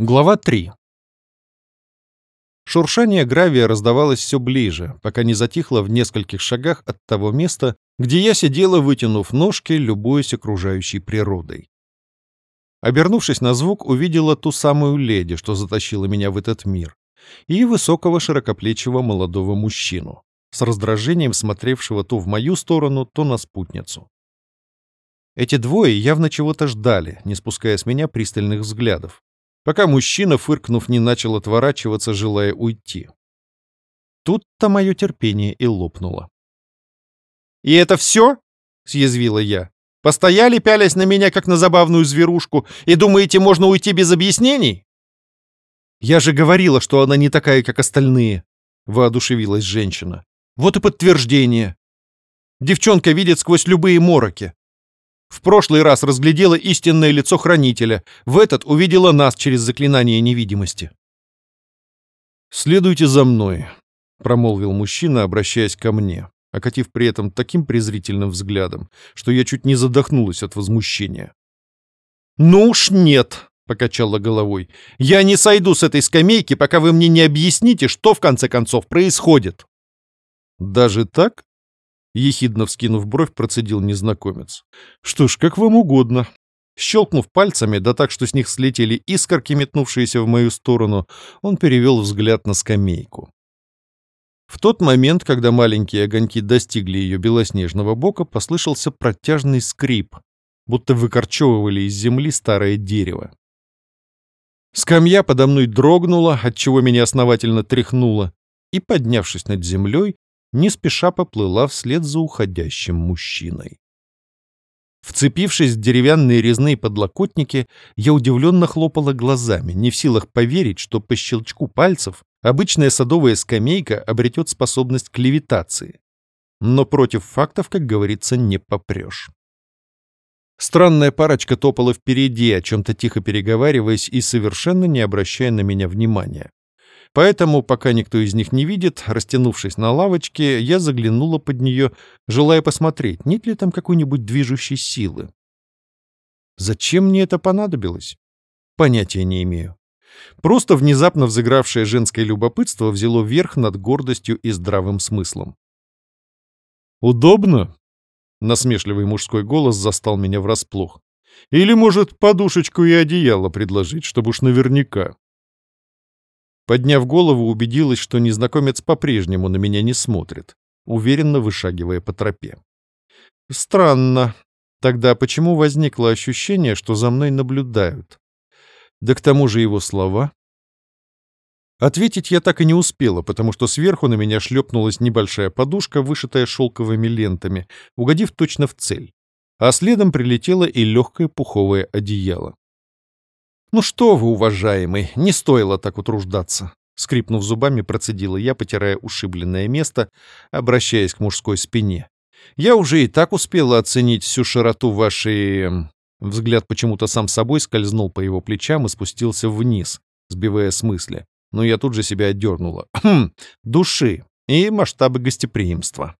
Глава 3. Шуршание гравия раздавалось все ближе, пока не затихло в нескольких шагах от того места, где я сидела, вытянув ножки, любуясь окружающей природой. Обернувшись на звук, увидела ту самую леди, что затащила меня в этот мир, и высокого широкоплечего молодого мужчину, с раздражением смотревшего то в мою сторону, то на спутницу. Эти двое явно чего-то ждали, не спуская с меня пристальных взглядов пока мужчина, фыркнув, не начал отворачиваться, желая уйти. Тут-то мое терпение и лопнуло. «И это все?» — съязвила я. «Постояли, пялясь на меня, как на забавную зверушку, и думаете, можно уйти без объяснений?» «Я же говорила, что она не такая, как остальные», — воодушевилась женщина. «Вот и подтверждение. Девчонка видит сквозь любые мороки. В прошлый раз разглядела истинное лицо хранителя, в этот увидела нас через заклинание невидимости. «Следуйте за мной», — промолвил мужчина, обращаясь ко мне, окатив при этом таким презрительным взглядом, что я чуть не задохнулась от возмущения. «Ну уж нет», — покачала головой, — «я не сойду с этой скамейки, пока вы мне не объясните, что в конце концов происходит». «Даже так?» Ехидно вскинув бровь, процедил незнакомец. «Что ж, как вам угодно». Щелкнув пальцами, да так, что с них слетели искорки, метнувшиеся в мою сторону, он перевел взгляд на скамейку. В тот момент, когда маленькие огоньки достигли ее белоснежного бока, послышался протяжный скрип, будто выкорчевывали из земли старое дерево. Скамья подо мной дрогнула, отчего меня основательно тряхнуло, и, поднявшись над землей, не спеша поплыла вслед за уходящим мужчиной. Вцепившись в деревянные резные подлокотники, я удивленно хлопала глазами, не в силах поверить, что по щелчку пальцев обычная садовая скамейка обретет способность к левитации. Но против фактов, как говорится, не попрешь. Странная парочка топала впереди, о чем-то тихо переговариваясь и совершенно не обращая на меня внимания. Поэтому, пока никто из них не видит, растянувшись на лавочке, я заглянула под нее, желая посмотреть, нет ли там какой-нибудь движущей силы. Зачем мне это понадобилось? Понятия не имею. Просто внезапно взыгравшее женское любопытство взяло верх над гордостью и здравым смыслом. «Удобно?» — насмешливый мужской голос застал меня врасплох. «Или, может, подушечку и одеяло предложить, чтобы уж наверняка?» Подняв голову, убедилась, что незнакомец по-прежнему на меня не смотрит, уверенно вышагивая по тропе. Странно. Тогда почему возникло ощущение, что за мной наблюдают? Да к тому же его слова. Ответить я так и не успела, потому что сверху на меня шлепнулась небольшая подушка, вышитая шелковыми лентами, угодив точно в цель. А следом прилетело и легкое пуховое одеяло. «Ну что вы, уважаемый, не стоило так утруждаться!» Скрипнув зубами, процедила я, потирая ушибленное место, обращаясь к мужской спине. «Я уже и так успела оценить всю широту вашей...» эм, Взгляд почему-то сам собой скользнул по его плечам и спустился вниз, сбивая с мысли. Но я тут же себя отдернула. «Хм, души и масштабы гостеприимства».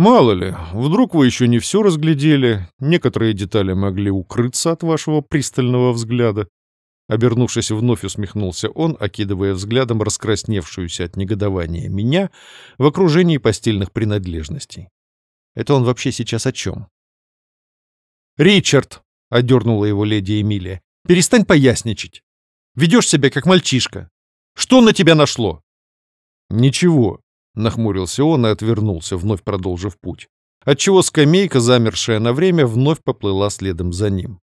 Мало ли, вдруг вы еще не все разглядели, некоторые детали могли укрыться от вашего пристального взгляда. Обернувшись, вновь усмехнулся он, окидывая взглядом раскрасневшуюся от негодования меня в окружении постельных принадлежностей. Это он вообще сейчас о чем? «Ричард!» — одернула его леди Эмилия. «Перестань поясничать. Ведешь себя как мальчишка. Что на тебя нашло?» «Ничего», Нахмурился он и отвернулся, вновь продолжив путь. Отчего скамейка, замершая на время, вновь поплыла следом за ним.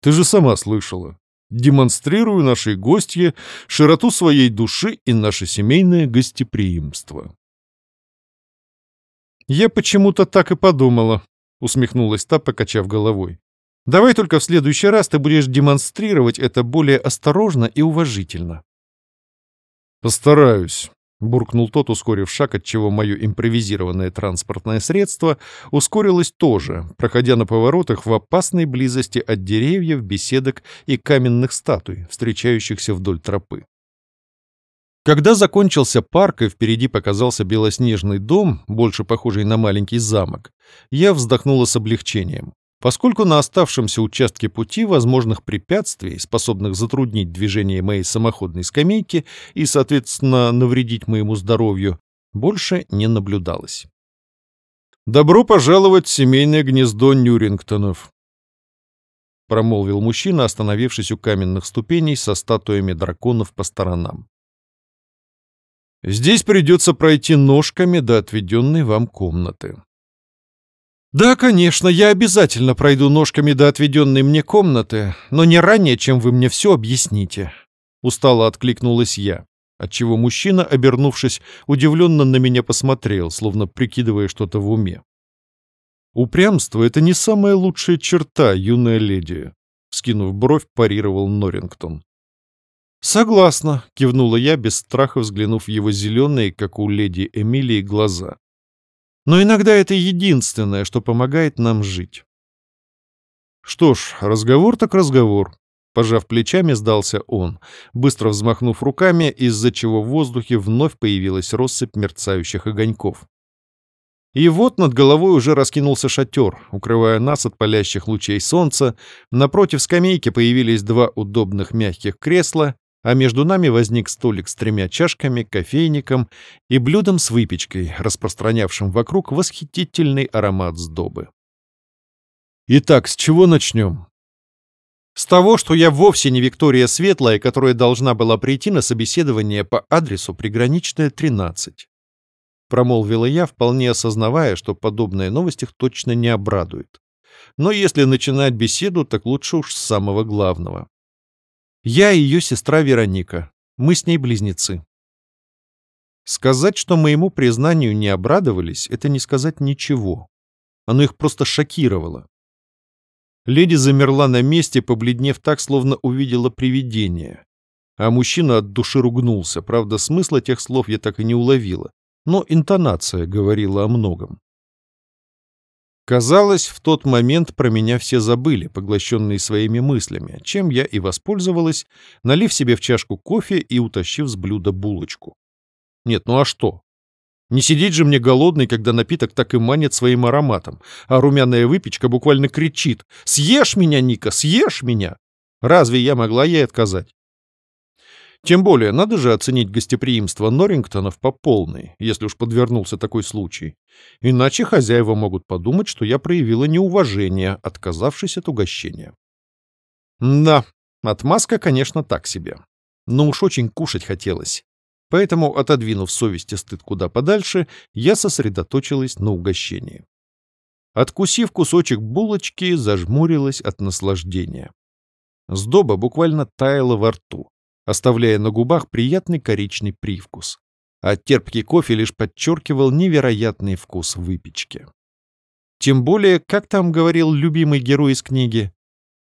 «Ты же сама слышала. Демонстрирую нашей гостье широту своей души и наше семейное гостеприимство». «Я почему-то так и подумала», — усмехнулась та, покачав головой. «Давай только в следующий раз ты будешь демонстрировать это более осторожно и уважительно». «Постараюсь», Буркнул тот, ускорив шаг, отчего мое импровизированное транспортное средство ускорилось тоже, проходя на поворотах в опасной близости от деревьев, беседок и каменных статуй, встречающихся вдоль тропы. Когда закончился парк и впереди показался белоснежный дом, больше похожий на маленький замок, я вздохнула с облегчением. Поскольку на оставшемся участке пути возможных препятствий, способных затруднить движение моей самоходной скамейки и, соответственно, навредить моему здоровью, больше не наблюдалось. «Добро пожаловать в семейное гнездо Нюрингтонов», — промолвил мужчина, остановившись у каменных ступеней со статуями драконов по сторонам. «Здесь придется пройти ножками до отведенной вам комнаты. «Да, конечно, я обязательно пройду ножками до отведенной мне комнаты, но не ранее, чем вы мне все объясните», — устало откликнулась я, отчего мужчина, обернувшись, удивленно на меня посмотрел, словно прикидывая что-то в уме. «Упрямство — это не самая лучшая черта, юная леди», — скинув бровь, парировал Норрингтон. «Согласна», — кивнула я, без страха взглянув в его зеленые, как у леди Эмилии, глаза. Но иногда это единственное, что помогает нам жить. Что ж, разговор так разговор. Пожав плечами, сдался он, быстро взмахнув руками, из-за чего в воздухе вновь появилась россыпь мерцающих огоньков. И вот над головой уже раскинулся шатер, укрывая нас от палящих лучей солнца. Напротив скамейки появились два удобных мягких кресла, а между нами возник столик с тремя чашками, кофейником и блюдом с выпечкой, распространявшим вокруг восхитительный аромат сдобы. Итак, с чего начнем? С того, что я вовсе не Виктория Светлая, которая должна была прийти на собеседование по адресу приграничная 13. Промолвила я, вполне осознавая, что подобная новость их точно не обрадует. Но если начинать беседу, так лучше уж с самого главного. Я и ее сестра Вероника. Мы с ней близнецы. Сказать, что моему признанию не обрадовались, это не сказать ничего. Оно их просто шокировало. Леди замерла на месте, побледнев так, словно увидела привидение. А мужчина от души ругнулся. Правда, смысла тех слов я так и не уловила. Но интонация говорила о многом. Казалось, в тот момент про меня все забыли, поглощенные своими мыслями, чем я и воспользовалась, налив себе в чашку кофе и утащив с блюда булочку. Нет, ну а что? Не сидеть же мне голодный, когда напиток так и манит своим ароматом, а румяная выпечка буквально кричит «Съешь меня, Ника, съешь меня!» Разве я могла ей отказать? Тем более, надо же оценить гостеприимство Норрингтонов по полной, если уж подвернулся такой случай. Иначе хозяева могут подумать, что я проявила неуважение, отказавшись от угощения. Да, отмазка, конечно, так себе. Но уж очень кушать хотелось. Поэтому, отодвинув совесть и стыд куда подальше, я сосредоточилась на угощении. Откусив кусочек булочки, зажмурилась от наслаждения. Сдоба буквально таяла во рту, оставляя на губах приятный коричный привкус. А терпкий кофе лишь подчеркивал невероятный вкус выпечки. Тем более, как там говорил любимый герой из книги,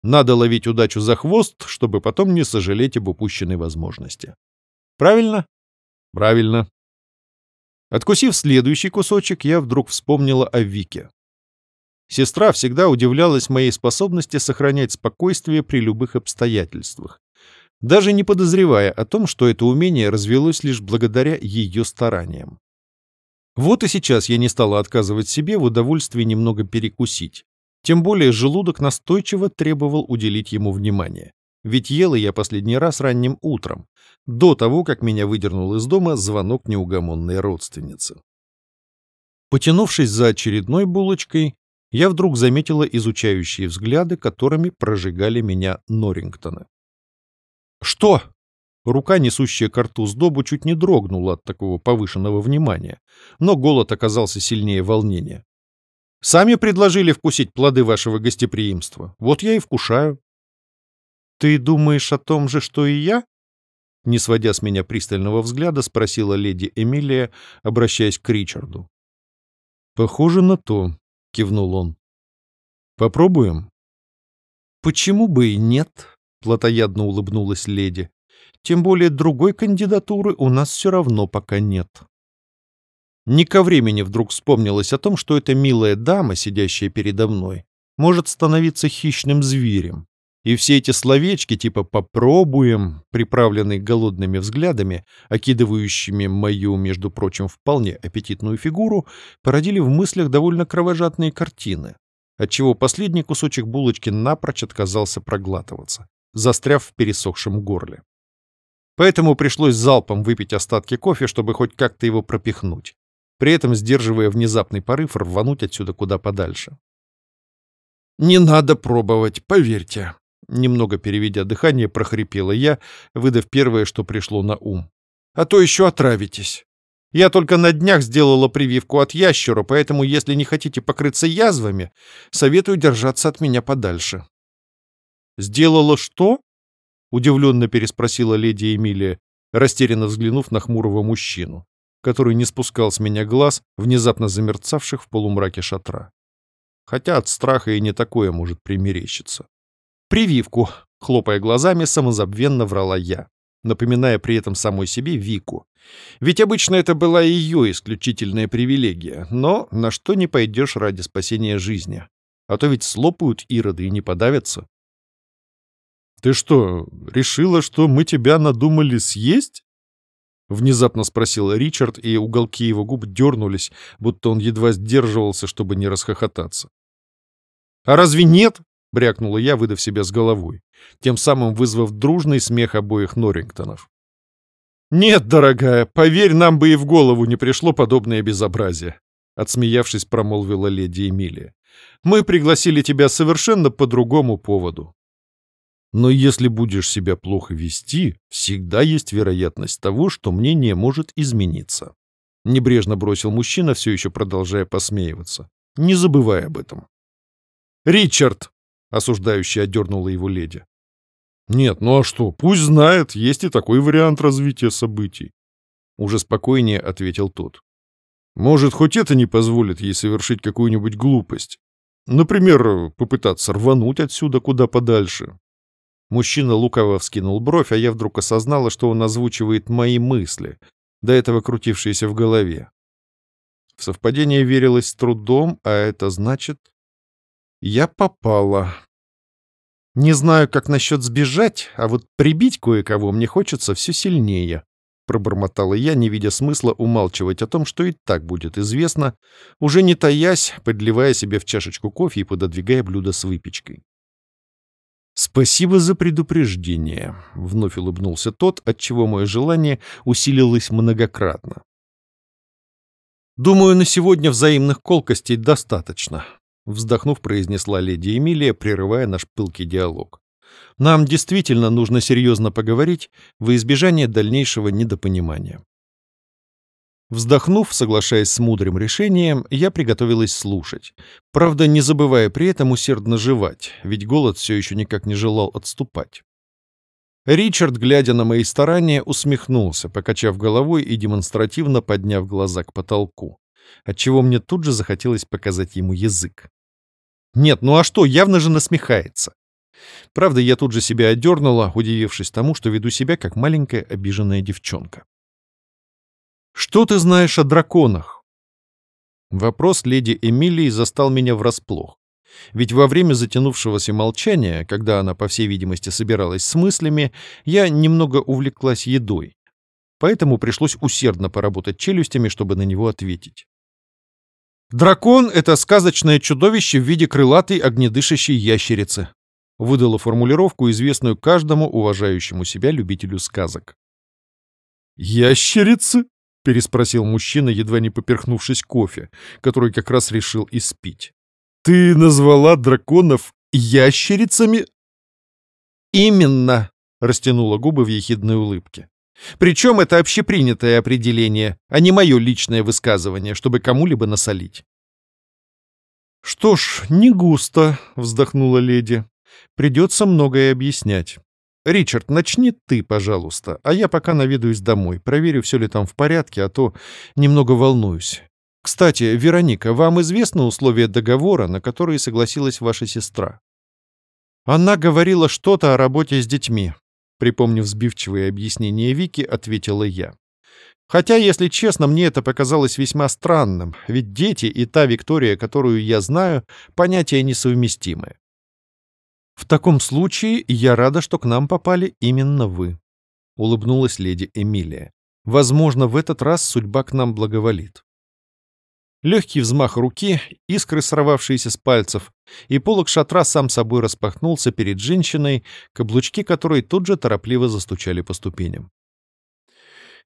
надо ловить удачу за хвост, чтобы потом не сожалеть об упущенной возможности. Правильно? Правильно. Откусив следующий кусочек, я вдруг вспомнила о Вике. Сестра всегда удивлялась моей способности сохранять спокойствие при любых обстоятельствах, даже не подозревая о том, что это умение развелось лишь благодаря ее стараниям. Вот и сейчас я не стала отказывать себе в удовольствии немного перекусить. Тем более желудок настойчиво требовал уделить ему внимание. Ведь ела я последний раз ранним утром, до того, как меня выдернул из дома звонок неугомонной родственницы. Потянувшись за очередной булочкой, я вдруг заметила изучающие взгляды, которыми прожигали меня Норрингтоны. «Что?» Рука, несущая карту сдобу, чуть не дрогнула от такого повышенного внимания, но голод оказался сильнее волнения. «Сами предложили вкусить плоды вашего гостеприимства. Вот я и вкушаю». «Ты думаешь о том же, что и я?» Не сводя с меня пристального взгляда, спросила леди Эмилия, обращаясь к Ричарду. «Похоже на то», — кивнул он. «Попробуем?» «Почему бы и нет?» — плотоядно улыбнулась леди. «Тем более другой кандидатуры у нас все равно пока нет». Не ко времени вдруг вспомнилось о том, что эта милая дама, сидящая передо мной, может становиться хищным зверем. И все эти словечки типа «попробуем», приправленные голодными взглядами, окидывающими мою, между прочим, вполне аппетитную фигуру, породили в мыслях довольно кровожадные картины. отчего последний кусочек булочки напрочь отказался проглатываться, застряв в пересохшем горле. Поэтому пришлось залпом выпить остатки кофе, чтобы хоть как-то его пропихнуть, при этом сдерживая внезапный порыв рвануть отсюда куда подальше. «Не надо пробовать, поверьте», — немного переведя дыхание, прохрипела я, выдав первое, что пришло на ум. «А то еще отравитесь». Я только на днях сделала прививку от ящера, поэтому, если не хотите покрыться язвами, советую держаться от меня подальше». «Сделала что?» — удивленно переспросила леди Эмилия, растерянно взглянув на хмурого мужчину, который не спускал с меня глаз, внезапно замерцавших в полумраке шатра. Хотя от страха и не такое может примерещиться. «Прививку», — хлопая глазами, самозабвенно врала я, напоминая при этом самой себе Вику. Ведь обычно это была ее исключительная привилегия, но на что не пойдешь ради спасения жизни. А то ведь слопают ироды и не подавятся. «Ты что, решила, что мы тебя надумали съесть?» Внезапно спросил Ричард, и уголки его губ дернулись, будто он едва сдерживался, чтобы не расхохотаться. «А разве нет?» — брякнула я, выдав себя с головой, тем самым вызвав дружный смех обоих Норрингтонов. «Нет, дорогая, поверь, нам бы и в голову не пришло подобное безобразие», — отсмеявшись, промолвила леди Эмилия. «Мы пригласили тебя совершенно по другому поводу. Но если будешь себя плохо вести, всегда есть вероятность того, что мнение может измениться. Небрежно бросил мужчина, все еще продолжая посмеиваться. Не забывай об этом. «Ричард!» — осуждающе отдернула его леди. «Нет, ну а что, пусть знает, есть и такой вариант развития событий». Уже спокойнее ответил тот. «Может, хоть это не позволит ей совершить какую-нибудь глупость. Например, попытаться рвануть отсюда куда подальше, Мужчина лукаво вскинул бровь, а я вдруг осознала, что он озвучивает мои мысли, до этого крутившиеся в голове. В совпадение верилось с трудом, а это значит... Я попала. Не знаю, как насчет сбежать, а вот прибить кое-кого мне хочется все сильнее, пробормотала я, не видя смысла умалчивать о том, что и так будет известно, уже не таясь, подливая себе в чашечку кофе и пододвигая блюдо с выпечкой. «Спасибо за предупреждение», — вновь улыбнулся тот, отчего мое желание усилилось многократно. «Думаю, на сегодня взаимных колкостей достаточно», — вздохнув, произнесла леди Эмилия, прерывая наш пылкий диалог. «Нам действительно нужно серьезно поговорить во избежание дальнейшего недопонимания». Вздохнув, соглашаясь с мудрым решением, я приготовилась слушать. Правда, не забывая при этом усердно жевать, ведь голод все еще никак не желал отступать. Ричард, глядя на мои старания, усмехнулся, покачав головой и демонстративно подняв глаза к потолку, отчего мне тут же захотелось показать ему язык. Нет, ну а что, явно же насмехается. Правда, я тут же себя одернула, удивившись тому, что веду себя как маленькая обиженная девчонка. «Что ты знаешь о драконах?» Вопрос леди Эмилии застал меня врасплох. Ведь во время затянувшегося молчания, когда она, по всей видимости, собиралась с мыслями, я немного увлеклась едой. Поэтому пришлось усердно поработать челюстями, чтобы на него ответить. «Дракон — это сказочное чудовище в виде крылатой огнедышащей ящерицы», выдала формулировку, известную каждому уважающему себя любителю сказок. «Ящерицы?» — переспросил мужчина, едва не поперхнувшись кофе, который как раз решил испить. «Ты назвала драконов ящерицами?» «Именно!» — растянула губы в ехидной улыбке. «Причем это общепринятое определение, а не мое личное высказывание, чтобы кому-либо насолить». «Что ж, не густо», — вздохнула леди. «Придется многое объяснять». «Ричард, начни ты, пожалуйста, а я пока наведаюсь домой, проверю, все ли там в порядке, а то немного волнуюсь. Кстати, Вероника, вам известны условия договора, на которые согласилась ваша сестра?» Она говорила что-то о работе с детьми. Припомнив сбивчивые объяснения Вики, ответила я. Хотя, если честно, мне это показалось весьма странным, ведь дети и та Виктория, которую я знаю, понятия несовместимы. «В таком случае я рада, что к нам попали именно вы», — улыбнулась леди Эмилия. «Возможно, в этот раз судьба к нам благоволит». Легкий взмах руки, искры, сорвавшиеся с пальцев, и полог шатра сам собой распахнулся перед женщиной, каблучки которой тут же торопливо застучали по ступеням.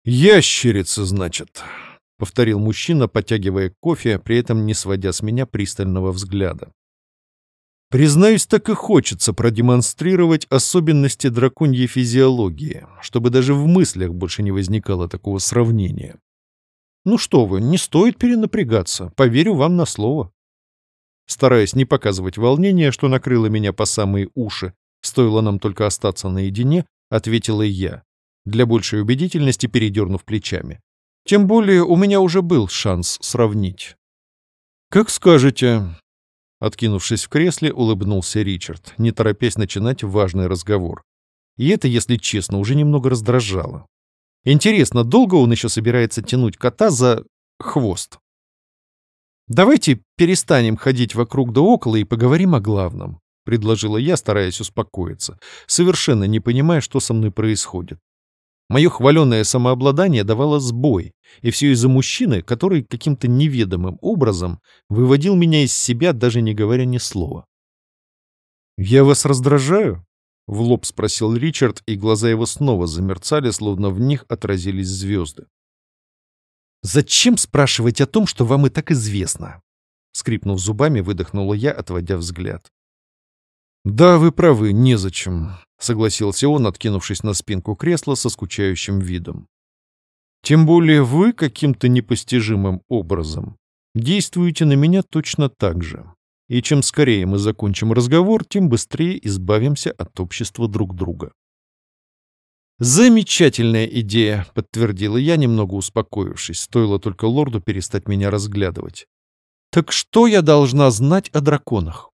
«Ящерица, значит», — повторил мужчина, потягивая кофе, при этом не сводя с меня пристального взгляда. Признаюсь, так и хочется продемонстрировать особенности драконьей физиологии, чтобы даже в мыслях больше не возникало такого сравнения. Ну что вы, не стоит перенапрягаться, поверю вам на слово. Стараясь не показывать волнения, что накрыло меня по самые уши, стоило нам только остаться наедине, ответила я, для большей убедительности передернув плечами. Тем более у меня уже был шанс сравнить. «Как скажете». Откинувшись в кресле, улыбнулся Ричард, не торопясь начинать важный разговор. И это, если честно, уже немного раздражало. Интересно, долго он еще собирается тянуть кота за хвост? «Давайте перестанем ходить вокруг да около и поговорим о главном», — предложила я, стараясь успокоиться, совершенно не понимая, что со мной происходит. Мое хваленое самообладание давало сбой, и все из-за мужчины, который каким-то неведомым образом выводил меня из себя, даже не говоря ни слова. «Я вас раздражаю?» — в лоб спросил Ричард, и глаза его снова замерцали, словно в них отразились звезды. «Зачем спрашивать о том, что вам и так известно?» Скрипнув зубами, выдохнула я, отводя взгляд. «Да, вы правы, незачем», — согласился он, откинувшись на спинку кресла со скучающим видом. «Тем более вы каким-то непостижимым образом действуете на меня точно так же и чем скорее мы закончим разговор, тем быстрее избавимся от общества друг друга. «Замечательная идея», — подтвердила я, немного успокоившись, стоило только лорду перестать меня разглядывать. «Так что я должна знать о драконах?»